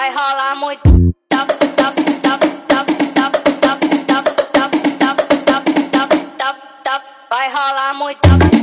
Vai rolar muito. Vai rolar muito.